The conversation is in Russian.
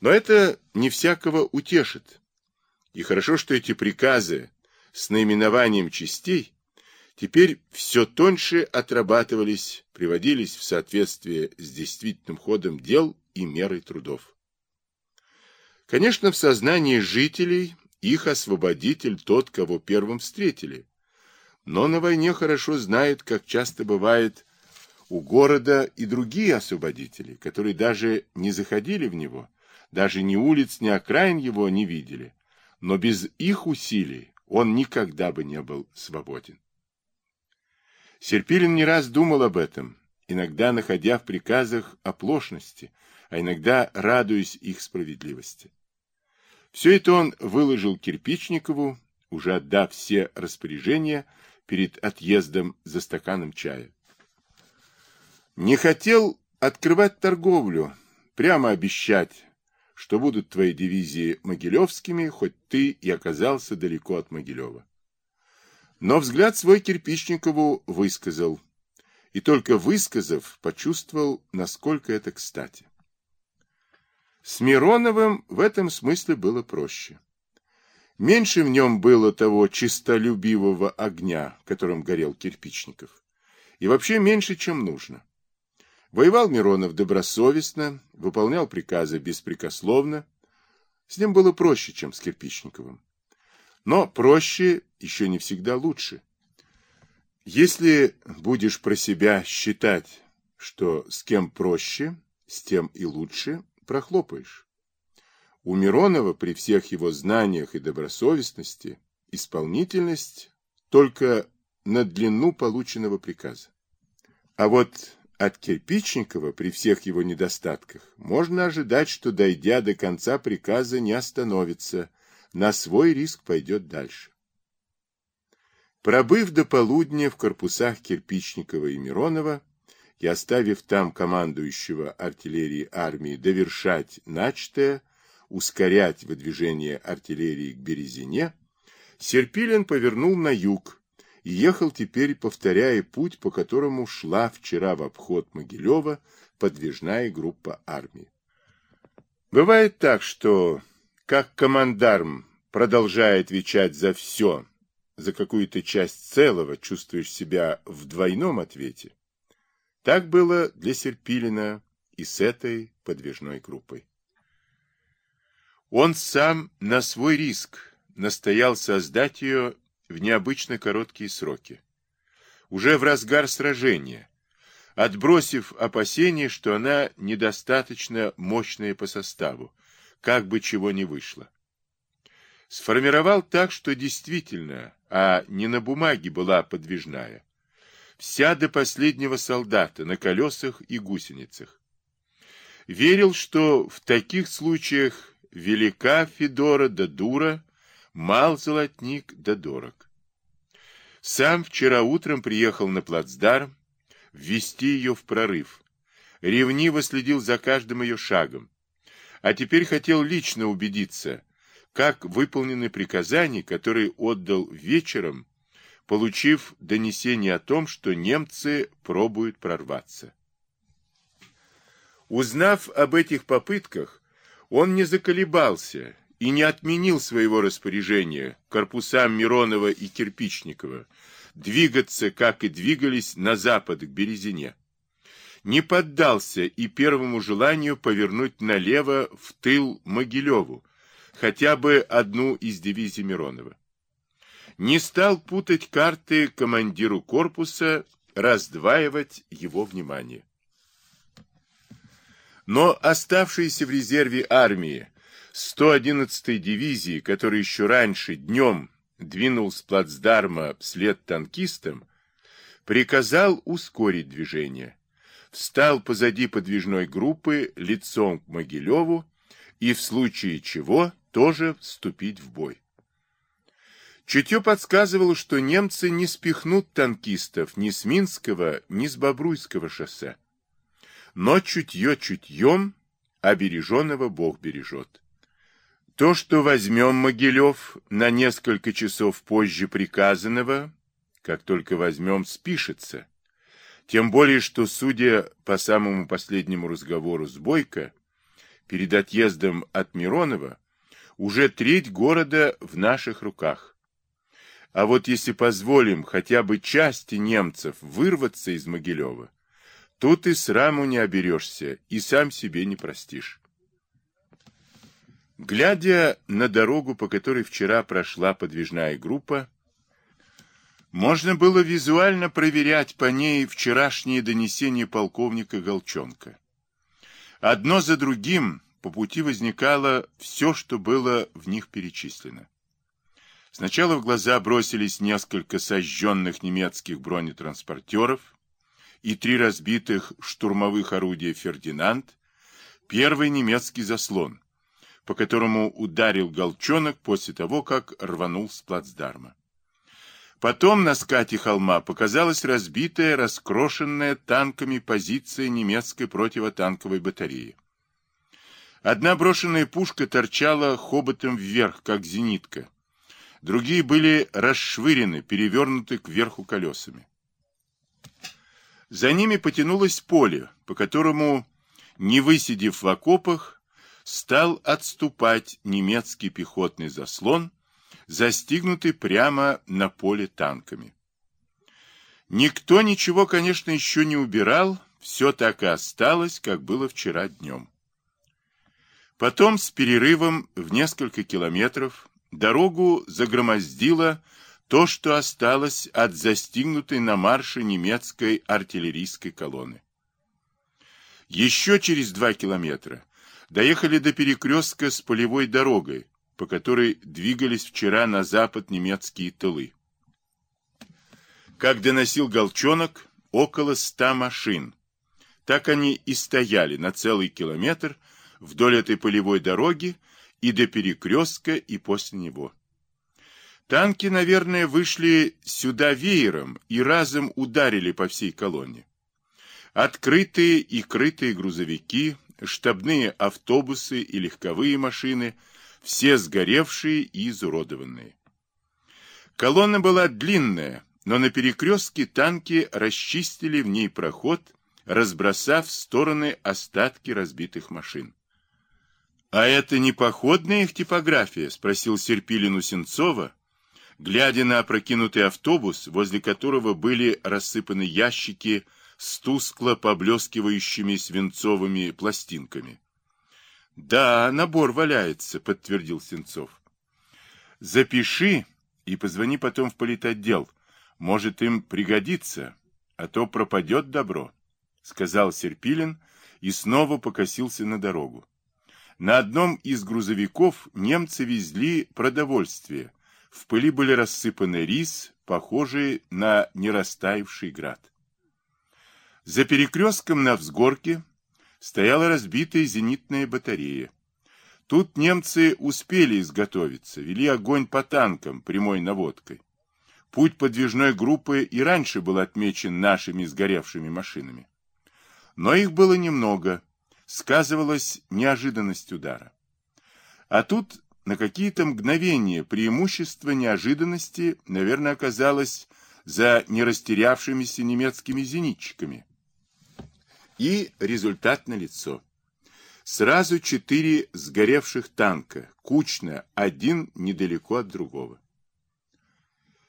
Но это не всякого утешит. И хорошо, что эти приказы с наименованием частей теперь все тоньше отрабатывались, приводились в соответствие с действительным ходом дел и мерой трудов. Конечно, в сознании жителей их освободитель тот, кого первым встретили. Но на войне хорошо знают, как часто бывает у города и другие освободители, которые даже не заходили в него, даже ни улиц, ни окраин его не видели. Но без их усилий он никогда бы не был свободен. Серпилин не раз думал об этом, иногда находя в приказах оплошности, а иногда радуясь их справедливости. Все это он выложил Кирпичникову, уже отдав все распоряжения перед отъездом за стаканом чая. Не хотел открывать торговлю, прямо обещать, что будут твои дивизии могилевскими, хоть ты и оказался далеко от Могилева. Но взгляд свой Кирпичникову высказал, и только высказав, почувствовал, насколько это кстати. С Мироновым в этом смысле было проще. Меньше в нем было того чистолюбивого огня, которым горел Кирпичников, и вообще меньше, чем нужно. Воевал Миронов добросовестно, выполнял приказы беспрекословно. С ним было проще, чем с Кирпичниковым. Но проще еще не всегда лучше. Если будешь про себя считать, что с кем проще, с тем и лучше, прохлопаешь. У Миронова при всех его знаниях и добросовестности исполнительность только на длину полученного приказа. А вот от Кирпичникова при всех его недостатках можно ожидать, что, дойдя до конца приказа, не остановится, на свой риск пойдет дальше. Пробыв до полудня в корпусах Кирпичникова и Миронова и оставив там командующего артиллерии армии довершать начатое, ускорять выдвижение артиллерии к Березине, Серпилин повернул на юг ехал теперь, повторяя путь, по которому шла вчера в обход Могилева подвижная группа армии. Бывает так, что как командарм, продолжая отвечать за все, за какую-то часть целого, чувствуешь себя в двойном ответе. Так было для Серпилина и с этой подвижной группой. Он сам на свой риск настоял создать ее в необычно короткие сроки. Уже в разгар сражения, отбросив опасение, что она недостаточно мощная по составу, как бы чего ни вышло. Сформировал так, что действительно, а не на бумаге была подвижная. Вся до последнего солдата на колесах и гусеницах. Верил, что в таких случаях велика Федора да дура, мал золотник да дорог. Сам вчера утром приехал на плацдарм, ввести ее в прорыв. Ревниво следил за каждым ее шагом а теперь хотел лично убедиться, как выполнены приказания, которые отдал вечером, получив донесение о том, что немцы пробуют прорваться. Узнав об этих попытках, он не заколебался и не отменил своего распоряжения корпусам Миронова и Кирпичникова двигаться, как и двигались, на запад к Березине не поддался и первому желанию повернуть налево в тыл Могилеву, хотя бы одну из дивизий Миронова. Не стал путать карты командиру корпуса, раздваивать его внимание. Но оставшиеся в резерве армии 111-й дивизии, который еще раньше днем двинул с плацдарма вслед танкистам, приказал ускорить движение встал позади подвижной группы лицом к Могилеву и в случае чего тоже вступить в бой. Чутье подсказывало, что немцы не спихнут танкистов ни с Минского, ни с Бобруйского шоссе. Но чутье чутьем, а береженного Бог бережет. То, что возьмем Могилев на несколько часов позже приказанного, как только возьмем, спишется. Тем более, что, судя по самому последнему разговору с Бойко, перед отъездом от Миронова, уже треть города в наших руках. А вот если позволим хотя бы части немцев вырваться из Могилева, тут и сраму не оберешься, и сам себе не простишь. Глядя на дорогу, по которой вчера прошла подвижная группа, можно было визуально проверять по ней вчерашние донесения полковника Голчонка. Одно за другим по пути возникало все, что было в них перечислено. Сначала в глаза бросились несколько сожженных немецких бронетранспортеров и три разбитых штурмовых орудия «Фердинанд», первый немецкий заслон, по которому ударил Голчонок после того, как рванул с плацдарма. Потом на скате холма показалась разбитая, раскрошенная танками позиция немецкой противотанковой батареи. Одна брошенная пушка торчала хоботом вверх, как зенитка. Другие были расшвырены, перевернуты кверху колесами. За ними потянулось поле, по которому, не высидев в окопах, стал отступать немецкий пехотный заслон, застигнутый прямо на поле танками. Никто ничего, конечно, еще не убирал, все так и осталось, как было вчера днем. Потом с перерывом в несколько километров дорогу загромоздило то, что осталось от застигнутой на марше немецкой артиллерийской колонны. Еще через два километра доехали до перекрестка с полевой дорогой, по которой двигались вчера на запад немецкие тылы. Как доносил Голчонок, около ста машин. Так они и стояли на целый километр вдоль этой полевой дороги и до перекрестка, и после него. Танки, наверное, вышли сюда веером и разом ударили по всей колонне. Открытые и крытые грузовики, штабные автобусы и легковые машины – все сгоревшие и изуродованные. Колонна была длинная, но на перекрестке танки расчистили в ней проход, разбросав в стороны остатки разбитых машин. «А это не походная их типография?» — спросил Серпилин у Сенцова, глядя на опрокинутый автобус, возле которого были рассыпаны ящики с тускло поблескивающими свинцовыми пластинками. Да, набор валяется, подтвердил Сенцов. Запиши и позвони потом в политотдел. Может, им пригодится, а то пропадет добро, сказал Серпилин и снова покосился на дорогу. На одном из грузовиков немцы везли продовольствие. В пыли были рассыпаны рис, похожий на нерастаявший град. За перекрестком на взгорке стояла разбитая зенитная батарея. Тут немцы успели изготовиться, вели огонь по танкам прямой наводкой. Путь подвижной группы и раньше был отмечен нашими сгоревшими машинами. Но их было немного, сказывалась неожиданность удара. А тут на какие-то мгновения преимущество неожиданности, наверное, оказалось за нерастерявшимися немецкими зенитчиками, и результат налицо. Сразу четыре сгоревших танка, кучно, один недалеко от другого.